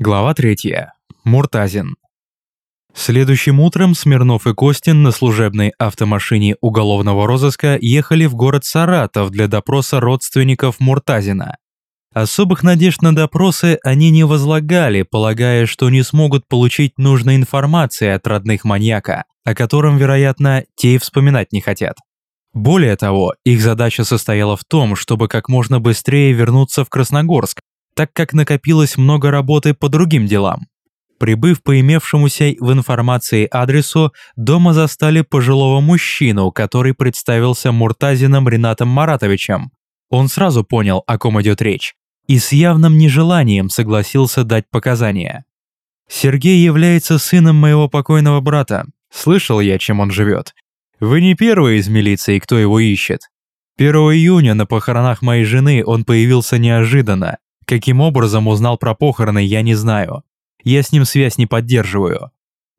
Глава 3. Муртазин. Следующим утром Смирнов и Костин на служебной автомашине уголовного розыска ехали в город Саратов для допроса родственников Муртазина. Особых надежд на допросы они не возлагали, полагая, что не смогут получить нужной информации от родных маньяка, о котором, вероятно, те и вспоминать не хотят. Более того, их задача состояла в том, чтобы как можно быстрее вернуться в Красногорск, так как накопилось много работы по другим делам. Прибыв по имевшемуся в информации адресу, дома застали пожилого мужчину, который представился Муртазином Ренатом Маратовичем. Он сразу понял, о ком идет речь, и с явным нежеланием согласился дать показания. «Сергей является сыном моего покойного брата. Слышал я, чем он живет. Вы не первый из милиции, кто его ищет. 1 июня на похоронах моей жены он появился неожиданно, Каким образом узнал про похороны, я не знаю. Я с ним связь не поддерживаю.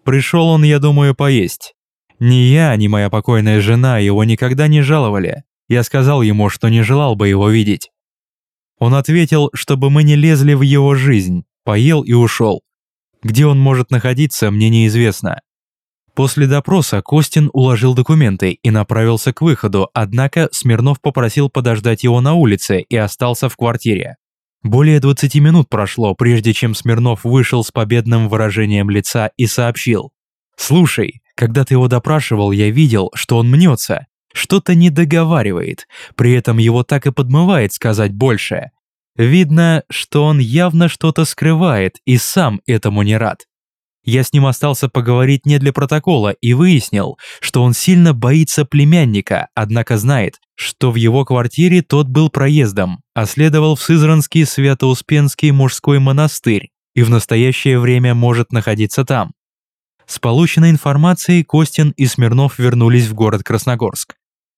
Пришел он, я думаю, поесть. Ни я, ни моя покойная жена его никогда не жаловали. Я сказал ему, что не желал бы его видеть. Он ответил, чтобы мы не лезли в его жизнь, поел и ушел. Где он может находиться, мне неизвестно. После допроса Костин уложил документы и направился к выходу, однако Смирнов попросил подождать его на улице и остался в квартире. Более 20 минут прошло, прежде чем Смирнов вышел с победным выражением лица и сообщил. «Слушай, когда ты его допрашивал, я видел, что он мнется, что-то не договаривает, при этом его так и подмывает сказать больше. Видно, что он явно что-то скрывает и сам этому не рад. Я с ним остался поговорить не для протокола и выяснил, что он сильно боится племянника, однако знает, что в его квартире тот был проездом, а следовал в Сызранский Свято-Успенский мужской монастырь и в настоящее время может находиться там. С полученной информацией Костин и Смирнов вернулись в город Красногорск.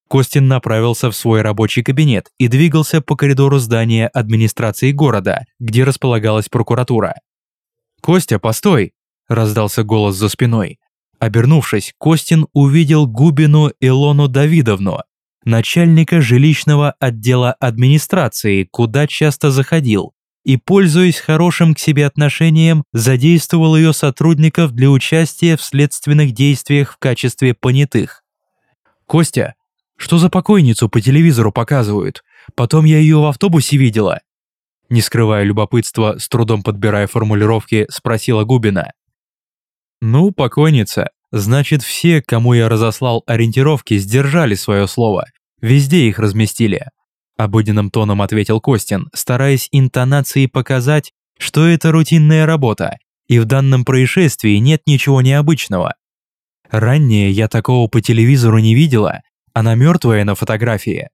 Костин направился в свой рабочий кабинет и двигался по коридору здания администрации города, где располагалась прокуратура. «Костя, постой!» раздался голос за спиной. Обернувшись, Костин увидел Губину Илону Давидовну, начальника жилищного отдела администрации, куда часто заходил, и, пользуясь хорошим к себе отношением, задействовал ее сотрудников для участия в следственных действиях в качестве понятых. «Костя, что за покойницу по телевизору показывают? Потом я ее в автобусе видела». Не скрывая любопытства, с трудом подбирая формулировки, спросила Губина. «Ну, покойница. Значит, все, кому я разослал ориентировки, сдержали свое слово. Везде их разместили». Обыденным тоном ответил Костин, стараясь интонацией показать, что это рутинная работа, и в данном происшествии нет ничего необычного. Ранее я такого по телевизору не видела, она мертвая на фотографии.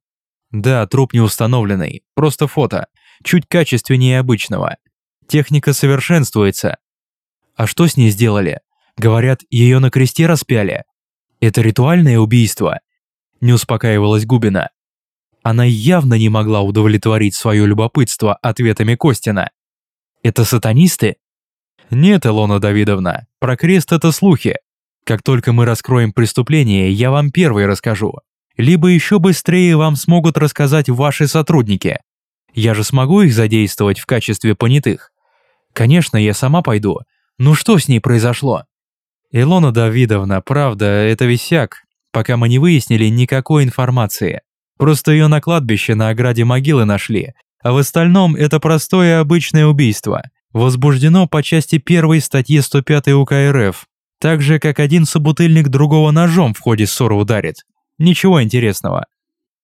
Да, труп не установленный, просто фото, чуть качественнее обычного. Техника совершенствуется. А что с ней сделали? Говорят, ее на кресте распяли. Это ритуальное убийство. Не успокаивалась Губина. Она явно не могла удовлетворить свое любопытство ответами Костина. Это сатанисты? Нет, Илона Давидовна, про крест это слухи. Как только мы раскроем преступление, я вам первый расскажу. Либо еще быстрее вам смогут рассказать ваши сотрудники. Я же смогу их задействовать в качестве понятых. Конечно, я сама пойду. Ну что с ней произошло? Илона Давидовна, правда, это висяк, пока мы не выяснили никакой информации. Просто ее на кладбище на ограде могилы нашли, а в остальном это простое обычное убийство. Возбуждено по части первой статьи 105 УК РФ, так же, как один собутыльник другого ножом в ходе ссоры ударит. Ничего интересного.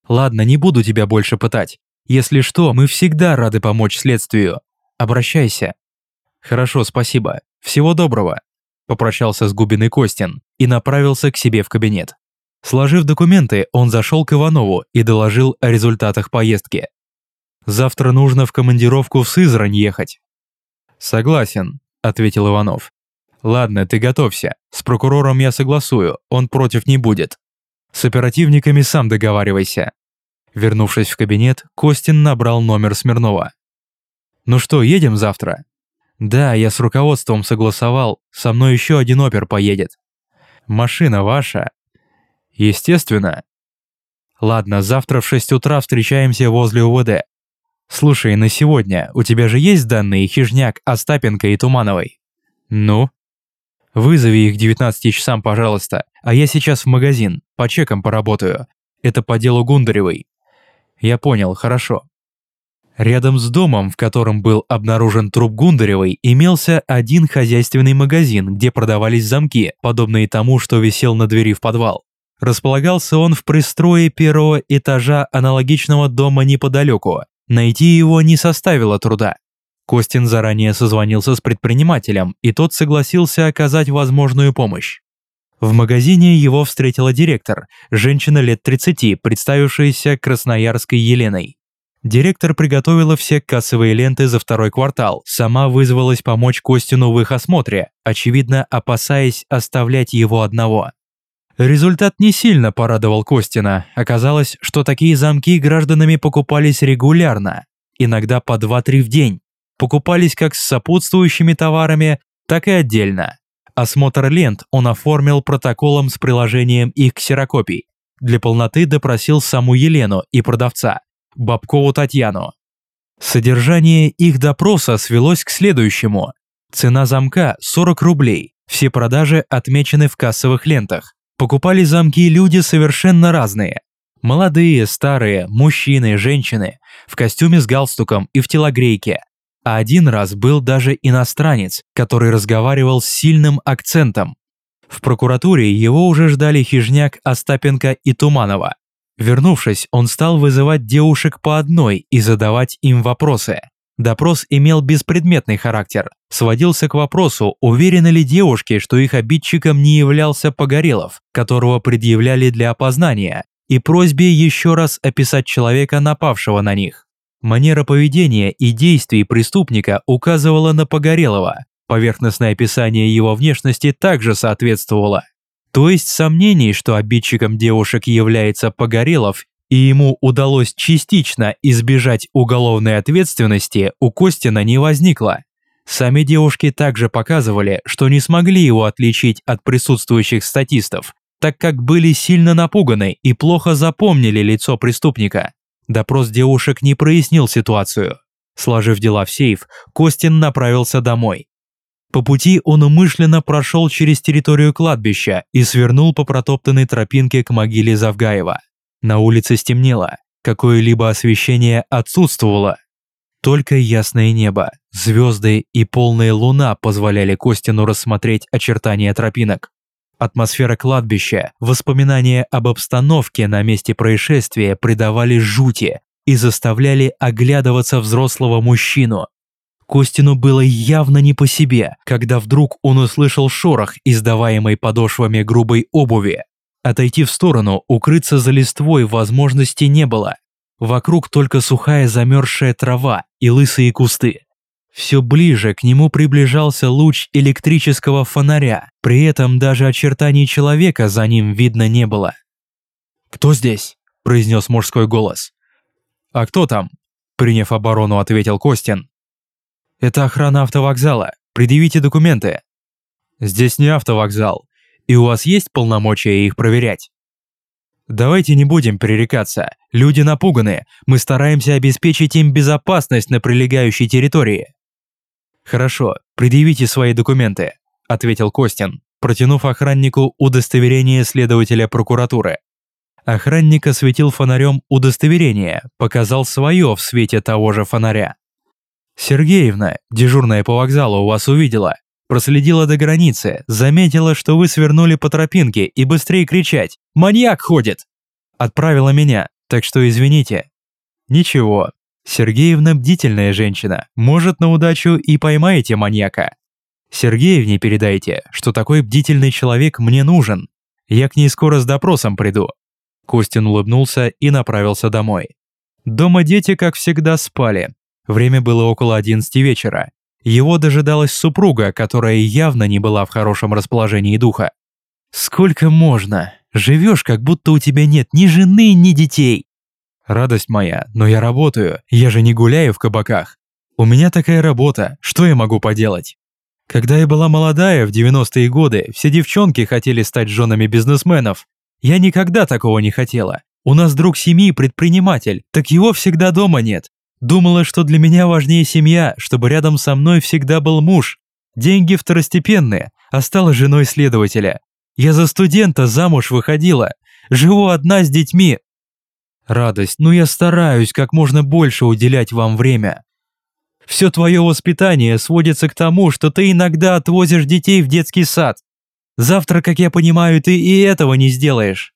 Ладно, не буду тебя больше пытать. Если что, мы всегда рады помочь следствию. Обращайся. Хорошо, спасибо. Всего доброго попрощался с Губиной Костин и направился к себе в кабинет. Сложив документы, он зашел к Иванову и доложил о результатах поездки. «Завтра нужно в командировку в Сызрань ехать». «Согласен», – ответил Иванов. «Ладно, ты готовься. С прокурором я согласую, он против не будет. С оперативниками сам договаривайся». Вернувшись в кабинет, Костин набрал номер Смирнова. «Ну что, едем завтра?» Да, я с руководством согласовал, со мной еще один опер поедет. Машина ваша? Естественно. Ладно, завтра в 6 утра встречаемся возле УВД. Слушай, на сегодня у тебя же есть данные Хижняк, Остапенко и Тумановой? Ну? Вызови их к 19 часам, пожалуйста, а я сейчас в магазин, по чекам поработаю. Это по делу Гундаревой. Я понял, хорошо. Рядом с домом, в котором был обнаружен труп Гундаревой, имелся один хозяйственный магазин, где продавались замки, подобные тому, что висел на двери в подвал. Располагался он в пристрое первого этажа аналогичного дома неподалеку. Найти его не составило труда. Костин заранее созвонился с предпринимателем, и тот согласился оказать возможную помощь. В магазине его встретила директор, женщина лет 30, представившаяся Красноярской Еленой. Директор приготовила все кассовые ленты за второй квартал, сама вызвалась помочь Костину в их осмотре, очевидно опасаясь оставлять его одного. Результат не сильно порадовал Костина. Оказалось, что такие замки гражданами покупались регулярно, иногда по 2-3 в день. Покупались как с сопутствующими товарами, так и отдельно. Осмотр лент он оформил протоколом с приложением их ксерокопий. Для полноты допросил саму Елену и продавца, Бабкову Татьяну. Содержание их допроса свелось к следующему. Цена замка 40 рублей, все продажи отмечены в кассовых лентах. Покупали замки люди совершенно разные. Молодые, старые, мужчины, женщины, в костюме с галстуком и в телогрейке. А один раз был даже иностранец, который разговаривал с сильным акцентом. В прокуратуре его уже ждали Хижняк, Остапенко и Туманова. Вернувшись, он стал вызывать девушек по одной и задавать им вопросы. Допрос имел беспредметный характер, сводился к вопросу, уверены ли девушки, что их обидчиком не являлся Погорелов, которого предъявляли для опознания, и просьбе еще раз описать человека, напавшего на них. Манера поведения и действий преступника указывала на Погорелова. Поверхностное описание его внешности также соответствовало. То есть сомнений, что обидчиком девушек является Погорелов, и ему удалось частично избежать уголовной ответственности, у Костина не возникло. Сами девушки также показывали, что не смогли его отличить от присутствующих статистов, так как были сильно напуганы и плохо запомнили лицо преступника. Допрос девушек не прояснил ситуацию. Сложив дела в сейф, Костин направился домой. По пути он умышленно прошел через территорию кладбища и свернул по протоптанной тропинке к могиле Завгаева. На улице стемнело, какое-либо освещение отсутствовало. Только ясное небо, звезды и полная луна позволяли Костину рассмотреть очертания тропинок. Атмосфера кладбища, воспоминания об обстановке на месте происшествия придавали жути и заставляли оглядываться взрослого мужчину. Костину было явно не по себе, когда вдруг он услышал шорох, издаваемый подошвами грубой обуви. Отойти в сторону, укрыться за листвой возможности не было. Вокруг только сухая замерзшая трава и лысые кусты. Все ближе к нему приближался луч электрического фонаря, при этом даже очертаний человека за ним видно не было. «Кто здесь?» – произнес мужской голос. «А кто там?» – приняв оборону, ответил Костин. «Это охрана автовокзала. Предъявите документы». «Здесь не автовокзал. И у вас есть полномочия их проверять?» Давайте не будем пререкаться. Люди напуганы. Мы стараемся обеспечить им безопасность на прилегающей территории. «Хорошо, предъявите свои документы», – ответил Костин, протянув охраннику удостоверение следователя прокуратуры. Охранник осветил фонарем удостоверение, показал свое в свете того же фонаря. «Сергеевна, дежурная по вокзалу, вас увидела. Проследила до границы, заметила, что вы свернули по тропинке и быстрее кричать «Маньяк ходит!» Отправила меня, так что извините. Ничего, Сергеевна бдительная женщина, может на удачу и поймаете маньяка. Сергеевне передайте, что такой бдительный человек мне нужен. Я к ней скоро с допросом приду». Костин улыбнулся и направился домой. Дома дети, как всегда, спали. Время было около 11 вечера. Его дожидалась супруга, которая явно не была в хорошем расположении духа. «Сколько можно? Живешь, как будто у тебя нет ни жены, ни детей. Радость моя, но я работаю, я же не гуляю в кабаках. У меня такая работа, что я могу поделать? Когда я была молодая, в 90-е годы, все девчонки хотели стать женами бизнесменов. Я никогда такого не хотела. У нас друг семьи предприниматель, так его всегда дома нет. Думала, что для меня важнее семья, чтобы рядом со мной всегда был муж. Деньги второстепенные, а стала женой следователя. Я за студента замуж выходила. Живу одна с детьми. Радость, ну я стараюсь как можно больше уделять вам время. Все твое воспитание сводится к тому, что ты иногда отвозишь детей в детский сад. Завтра, как я понимаю, ты и этого не сделаешь.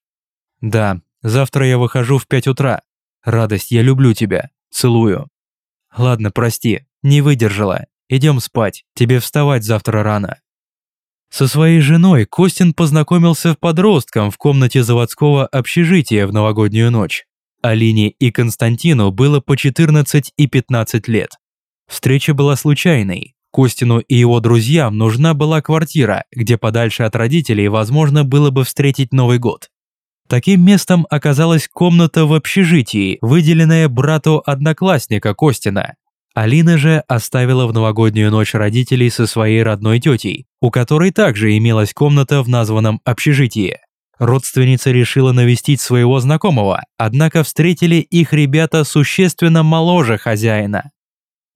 Да, завтра я выхожу в пять утра. Радость, я люблю тебя. Целую. Ладно, прости, не выдержала. Идем спать, тебе вставать завтра рано. Со своей женой Костин познакомился в подростком в комнате заводского общежития в новогоднюю ночь. Алине и Константину было по 14 и 15 лет. Встреча была случайной. Костину и его друзьям нужна была квартира, где подальше от родителей возможно было бы встретить Новый год. Таким местом оказалась комната в общежитии, выделенная брату одноклассника Костина. Алина же оставила в новогоднюю ночь родителей со своей родной тетей, у которой также имелась комната в названном общежитии. Родственница решила навестить своего знакомого, однако встретили их ребята существенно моложе хозяина.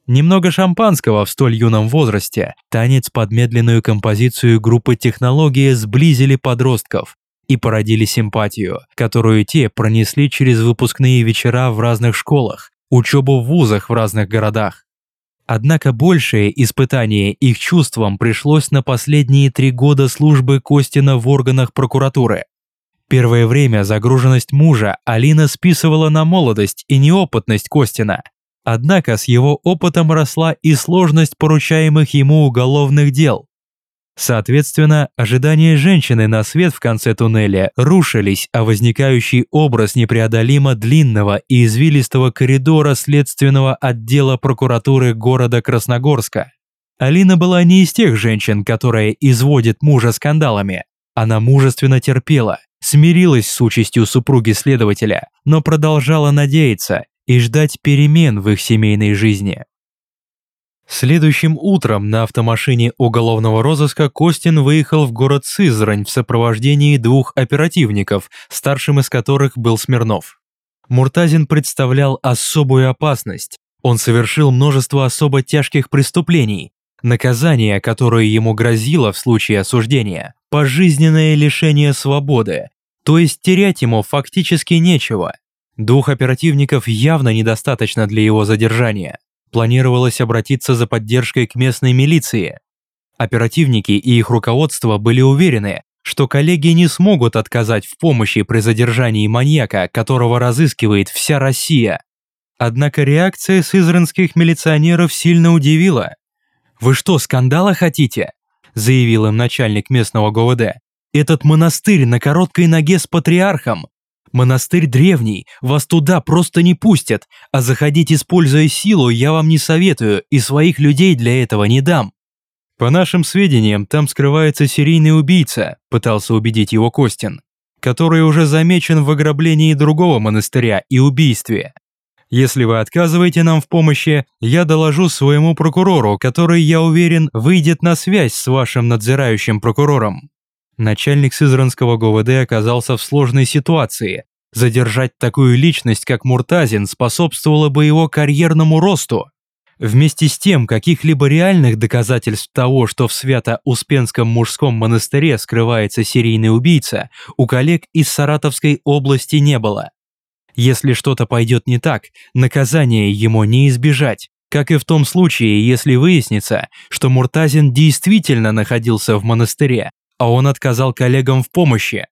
Немного шампанского в столь юном возрасте, танец под медленную композицию группы «Технология» сблизили подростков, и породили симпатию, которую те пронесли через выпускные вечера в разных школах, учебу в вузах в разных городах. Однако большее испытание их чувствам пришлось на последние три года службы Костина в органах прокуратуры. Первое время загруженность мужа Алина списывала на молодость и неопытность Костина. Однако с его опытом росла и сложность поручаемых ему уголовных дел. Соответственно, ожидания женщины на свет в конце туннеля рушились, а возникающий образ непреодолимо длинного и извилистого коридора следственного отдела прокуратуры города Красногорска. Алина была не из тех женщин, которые изводят мужа скандалами. Она мужественно терпела, смирилась с участью супруги следователя, но продолжала надеяться и ждать перемен в их семейной жизни. Следующим утром на автомашине уголовного розыска Костин выехал в город Сызрань в сопровождении двух оперативников, старшим из которых был Смирнов. Муртазин представлял особую опасность. Он совершил множество особо тяжких преступлений. Наказание, которое ему грозило в случае осуждения – пожизненное лишение свободы, то есть терять ему фактически нечего. Двух оперативников явно недостаточно для его задержания планировалось обратиться за поддержкой к местной милиции. Оперативники и их руководство были уверены, что коллеги не смогут отказать в помощи при задержании маньяка, которого разыскивает вся Россия. Однако реакция сызранских милиционеров сильно удивила. «Вы что, скандала хотите?» – заявил им начальник местного ГУВД. «Этот монастырь на короткой ноге с патриархом. Монастырь древний, вас туда просто не пустят, а заходить, используя силу, я вам не советую и своих людей для этого не дам». «По нашим сведениям, там скрывается серийный убийца», пытался убедить его Костин, который уже замечен в ограблении другого монастыря и убийстве. Если вы отказываете нам в помощи, я доложу своему прокурору, который, я уверен, выйдет на связь с вашим надзирающим прокурором. Начальник Сызранского ГУВД оказался в сложной ситуации. Задержать такую личность, как Муртазин, способствовало бы его карьерному росту. Вместе с тем, каких-либо реальных доказательств того, что в Свято-Успенском мужском монастыре скрывается серийный убийца, у коллег из Саратовской области не было. Если что-то пойдет не так, наказание ему не избежать, как и в том случае, если выяснится, что Муртазин действительно находился в монастыре, а он отказал коллегам в помощи.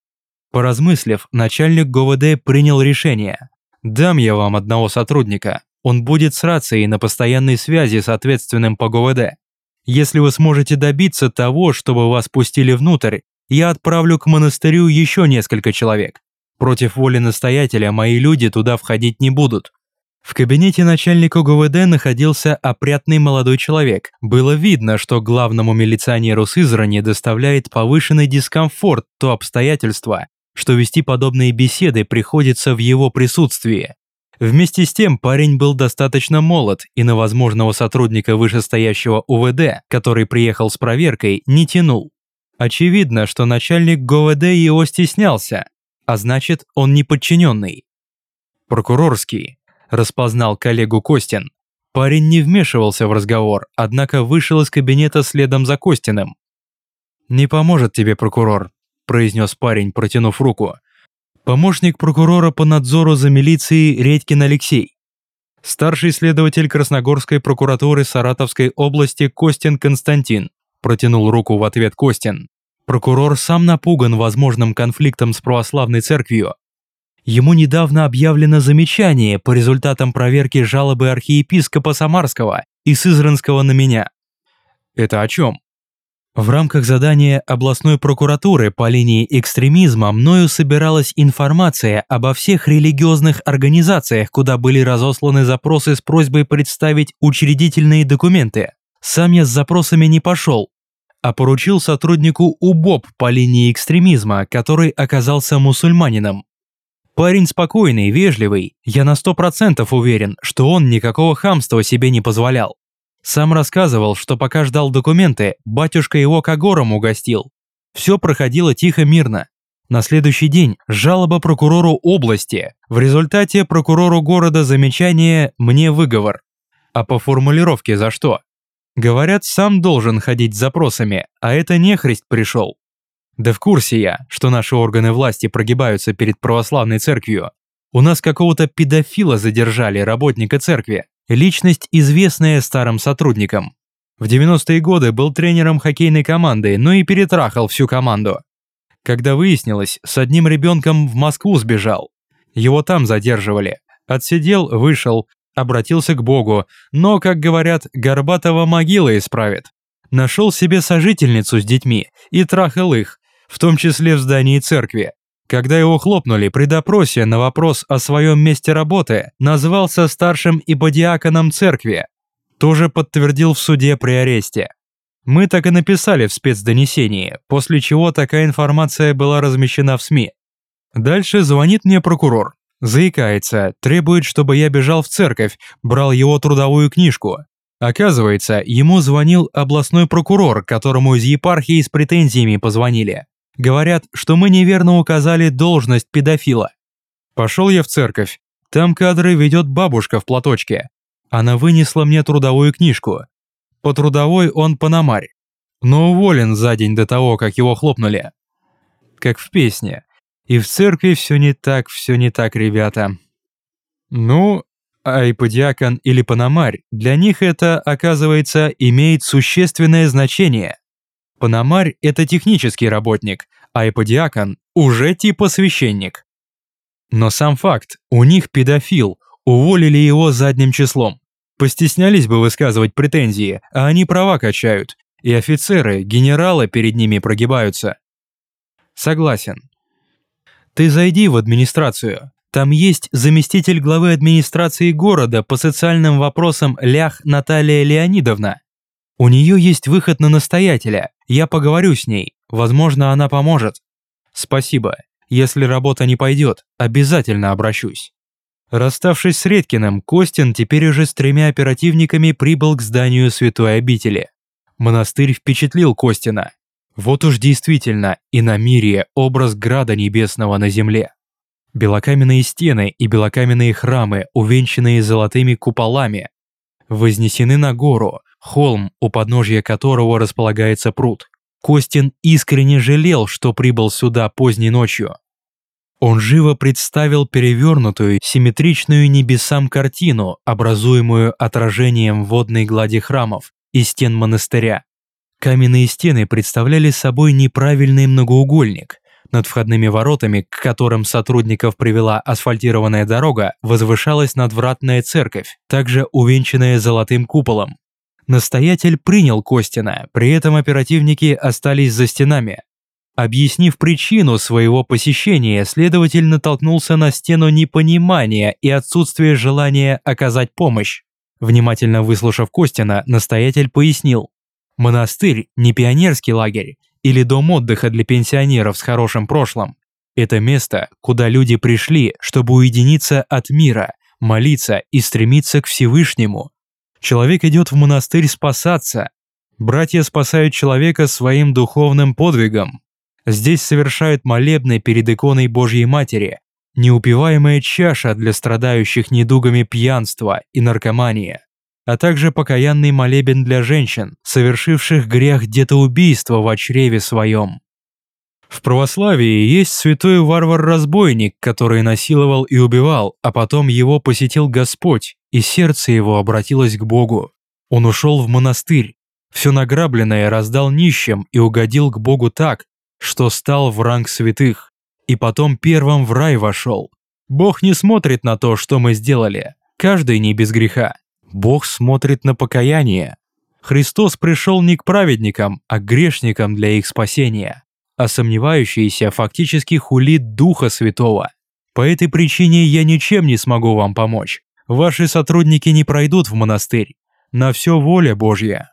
Поразмыслив, начальник ГУВД принял решение. «Дам я вам одного сотрудника. Он будет с рацией на постоянной связи с ответственным по ГУВД. Если вы сможете добиться того, чтобы вас пустили внутрь, я отправлю к монастырю еще несколько человек. Против воли настоятеля мои люди туда входить не будут. В кабинете начальника ГУВД находился опрятный молодой человек. Было видно, что главному милиционеру Сызрани доставляет повышенный дискомфорт то обстоятельство, что вести подобные беседы приходится в его присутствии. Вместе с тем парень был достаточно молод и на возможного сотрудника вышестоящего УВД, который приехал с проверкой, не тянул. Очевидно, что начальник ГУВД его стеснялся, а значит, он не подчиненный. Прокурорский, распознал коллегу Костин. Парень не вмешивался в разговор, однако вышел из кабинета следом за Костиным. «Не поможет тебе прокурор», – произнес парень, протянув руку. «Помощник прокурора по надзору за милицией Редькин Алексей. Старший следователь Красногорской прокуратуры Саратовской области Костин Константин», – протянул руку в ответ Костин. Прокурор сам напуган возможным конфликтом с православной церковью. Ему недавно объявлено замечание по результатам проверки жалобы архиепископа Самарского и Сызранского на меня. Это о чем? В рамках задания областной прокуратуры по линии экстремизма мною собиралась информация обо всех религиозных организациях, куда были разосланы запросы с просьбой представить учредительные документы. Сам я с запросами не пошел, а поручил сотруднику УБОП по линии экстремизма, который оказался мусульманином. Парень спокойный, вежливый, я на сто процентов уверен, что он никакого хамства себе не позволял. Сам рассказывал, что пока ждал документы, батюшка его когором угостил. Все проходило тихо-мирно. На следующий день жалоба прокурору области. В результате прокурору города замечание «мне выговор». А по формулировке за что? Говорят, сам должен ходить с запросами, а это нехрист пришел. Да в курсе я, что наши органы власти прогибаются перед православной церковью. У нас какого-то педофила задержали, работника церкви. Личность, известная старым сотрудникам. В 90-е годы был тренером хоккейной команды, но и перетрахал всю команду. Когда выяснилось, с одним ребенком в Москву сбежал. Его там задерживали. Отсидел, вышел, обратился к Богу, но, как говорят, Горбатова могила исправит. Нашел себе сожительницу с детьми и трахал их, в том числе в здании церкви. Когда его хлопнули при допросе на вопрос о своем месте работы, назвался старшим иподиаконом церкви. Тоже подтвердил в суде при аресте. Мы так и написали в спецдонесении, после чего такая информация была размещена в СМИ. Дальше звонит мне прокурор. Заикается, требует, чтобы я бежал в церковь, брал его трудовую книжку. Оказывается, ему звонил областной прокурор, которому из епархии с претензиями позвонили. Говорят, что мы неверно указали должность педофила. Пошел я в церковь. Там кадры ведет бабушка в платочке. Она вынесла мне трудовую книжку. По трудовой он пономарь. Но уволен за день до того, как его хлопнули. Как в песне. И в церкви все не так, все не так, ребята. Ну, а иподиакон или пономарь, для них это, оказывается, имеет существенное значение. Пономарь – это технический работник, а иподиакон – уже типа священник. Но сам факт, у них педофил, уволили его задним числом. Постеснялись бы высказывать претензии, а они права качают, и офицеры, генералы перед ними прогибаются. Согласен, ты зайди в администрацию. Там есть заместитель главы администрации города по социальным вопросам Лях Наталья Леонидовна. У нее есть выход на настоятеля. Я поговорю с ней. Возможно, она поможет. Спасибо. Если работа не пойдет, обязательно обращусь. Расставшись с Редкиным, Костин теперь уже с тремя оперативниками прибыл к зданию святой обители. Монастырь впечатлил Костина. Вот уж действительно и на мире образ града небесного на земле. Белокаменные стены и белокаменные храмы, увенчанные золотыми куполами, вознесены на гору, холм, у подножья которого располагается пруд. Костин искренне жалел, что прибыл сюда поздней ночью. Он живо представил перевернутую, симметричную небесам картину, образуемую отражением водной глади храмов и стен монастыря. Каменные стены представляли собой неправильный многоугольник. Над входными воротами, к которым сотрудников привела асфальтированная дорога, возвышалась надвратная церковь, также увенчанная золотым куполом. Настоятель принял Костина, при этом оперативники остались за стенами. Объяснив причину своего посещения, следователь натолкнулся на стену непонимания и отсутствия желания оказать помощь. Внимательно выслушав Костина, настоятель пояснил. Монастырь – не пионерский лагерь или дом отдыха для пенсионеров с хорошим прошлым. Это место, куда люди пришли, чтобы уединиться от мира, молиться и стремиться к Всевышнему. Человек идет в монастырь спасаться. Братья спасают человека своим духовным подвигом. Здесь совершают молебны перед иконой Божьей Матери, неупиваемая чаша для страдающих недугами пьянства и наркомания, а также покаянный молебен для женщин, совершивших грех детоубийства в чреве своем. В православии есть святой варвар-разбойник, который насиловал и убивал, а потом его посетил Господь, и сердце его обратилось к Богу. Он ушел в монастырь, все награбленное раздал нищим и угодил к Богу так, что стал в ранг святых, и потом первым в рай вошел. Бог не смотрит на то, что мы сделали, каждый не без греха. Бог смотрит на покаяние. Христос пришел не к праведникам, а к грешникам для их спасения а сомневающийся фактически хулит Духа Святого. По этой причине я ничем не смогу вам помочь. Ваши сотрудники не пройдут в монастырь. На все воля Божья.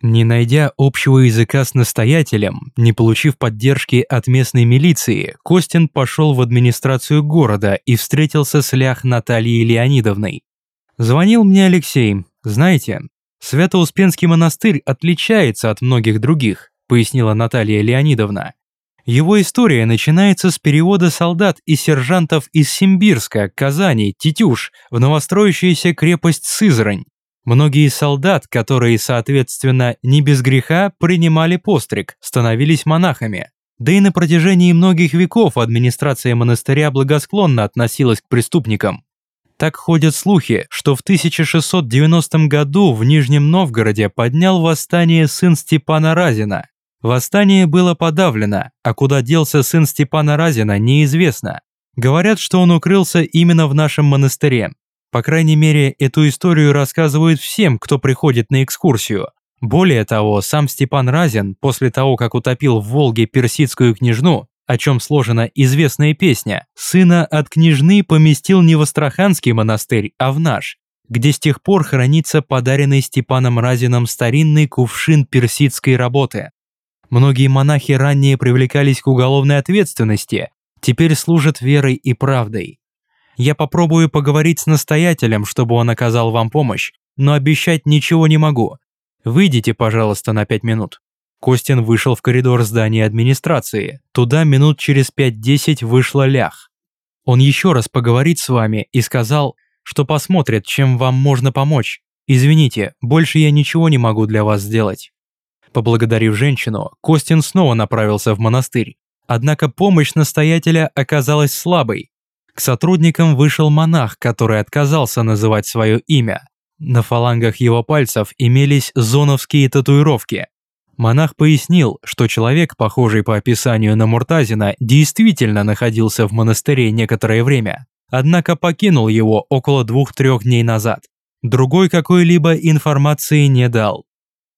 Не найдя общего языка с настоятелем, не получив поддержки от местной милиции, Костин пошел в администрацию города и встретился с лях Натальей Леонидовной. Звонил мне Алексей. Знаете, Свято-Успенский монастырь отличается от многих других, пояснила Наталья Леонидовна. Его история начинается с перевода солдат и сержантов из Симбирска, Казани, Тетюш в новостроящуюся крепость Сызрань. Многие солдат, которые, соответственно, не без греха принимали постриг, становились монахами. Да и на протяжении многих веков администрация монастыря благосклонно относилась к преступникам. Так ходят слухи, что в 1690 году в Нижнем Новгороде поднял восстание сын Степана Разина, Восстание было подавлено, а куда делся сын Степана Разина, неизвестно. Говорят, что он укрылся именно в нашем монастыре. По крайней мере, эту историю рассказывают всем, кто приходит на экскурсию. Более того, сам Степан Разин, после того, как утопил в Волге персидскую княжну, о чем сложена известная песня, сына от княжны поместил не в Астраханский монастырь, а в наш, где с тех пор хранится подаренный Степаном Разином старинный кувшин персидской работы. Многие монахи ранее привлекались к уголовной ответственности, теперь служат верой и правдой. Я попробую поговорить с настоятелем, чтобы он оказал вам помощь, но обещать ничего не могу. Выйдите, пожалуйста, на пять минут». Костин вышел в коридор здания администрации. Туда минут через 5-10 вышла Лях. Он еще раз поговорит с вами и сказал, что посмотрит, чем вам можно помочь. Извините, больше я ничего не могу для вас сделать. Поблагодарив женщину, Костин снова направился в монастырь. Однако помощь настоятеля оказалась слабой. К сотрудникам вышел монах, который отказался называть свое имя. На фалангах его пальцев имелись зоновские татуировки. Монах пояснил, что человек, похожий по описанию на Муртазина, действительно находился в монастыре некоторое время, однако покинул его около двух-трех дней назад. Другой какой-либо информации не дал.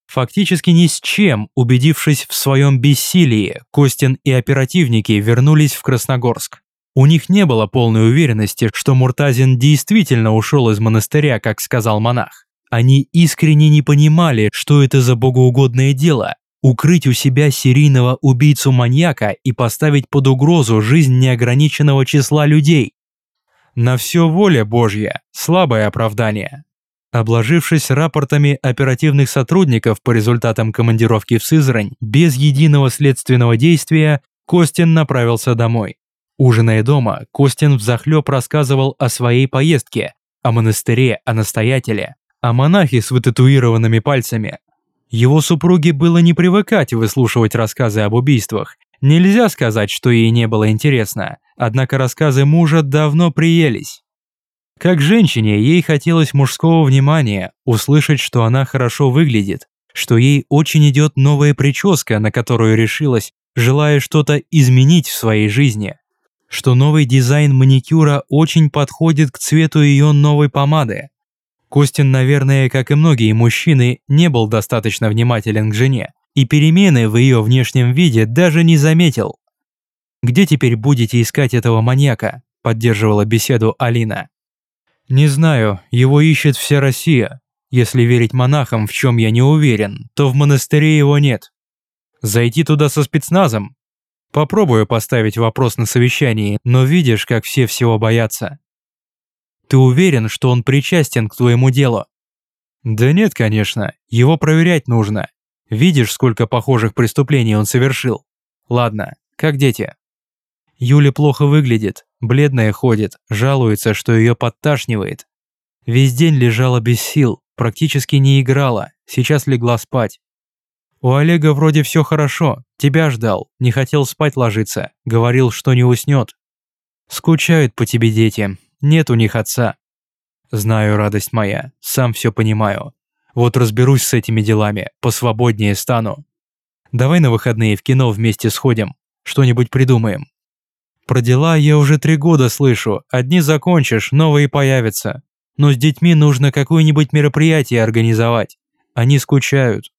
Фактически ни с чем, убедившись в своем бессилии, Костин и оперативники вернулись в Красногорск. У них не было полной уверенности, что Муртазин действительно ушел из монастыря, как сказал монах. Они искренне не понимали, что это за богоугодное дело – укрыть у себя серийного убийцу-маньяка и поставить под угрозу жизнь неограниченного числа людей. На все воля Божья – слабое оправдание. Обложившись рапортами оперативных сотрудников по результатам командировки в Сызрань, без единого следственного действия, Костин направился домой. Ужиная дома, Костин взахлеб рассказывал о своей поездке, о монастыре, о настоятеле, о монахе с вытатуированными пальцами. Его супруге было не привыкать выслушивать рассказы об убийствах. Нельзя сказать, что ей не было интересно, однако рассказы мужа давно приелись. Как женщине, ей хотелось мужского внимания, услышать, что она хорошо выглядит, что ей очень идет новая прическа, на которую решилась, желая что-то изменить в своей жизни, что новый дизайн маникюра очень подходит к цвету ее новой помады. Костин, наверное, как и многие мужчины, не был достаточно внимателен к жене, и перемены в ее внешнем виде даже не заметил. «Где теперь будете искать этого маньяка?» – поддерживала беседу Алина. Не знаю, его ищет вся Россия. Если верить монахам, в чем я не уверен, то в монастыре его нет. Зайти туда со спецназом? Попробую поставить вопрос на совещании, но видишь, как все всего боятся. Ты уверен, что он причастен к твоему делу? Да нет, конечно, его проверять нужно. Видишь, сколько похожих преступлений он совершил? Ладно, как дети? Юля плохо выглядит, бледная ходит, жалуется, что ее подташнивает. Весь день лежала без сил, практически не играла, сейчас легла спать. У Олега вроде все хорошо, тебя ждал, не хотел спать ложиться, говорил, что не уснет. Скучают по тебе дети, нет у них отца. Знаю, радость моя, сам все понимаю. Вот разберусь с этими делами, посвободнее стану. Давай на выходные в кино вместе сходим, что-нибудь придумаем. Про дела я уже три года слышу, одни закончишь, новые появятся. Но с детьми нужно какое-нибудь мероприятие организовать. Они скучают.